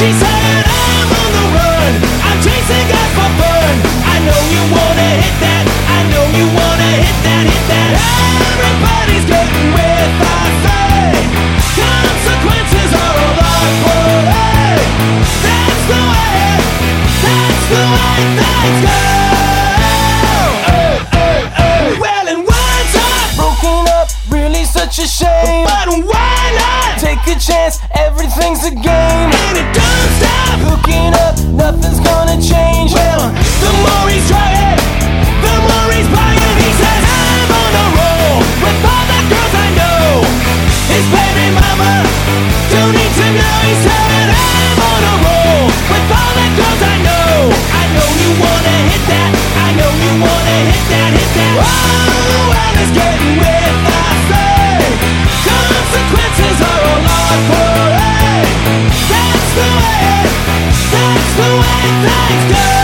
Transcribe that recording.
she said bottom, why not? Take a chance, everything's a game. And it don't stop. Hooking up, nothing's gonna change. Well, the more he's trying, the more he's buying. He says, I'm on a roll with all the girls I know. His baby mama don't need to know. He said, I'm on a roll with all the girls I know. I know you wanna hit that. I know you wanna hit that, hit that. Oh! That's the way, that's the way things go.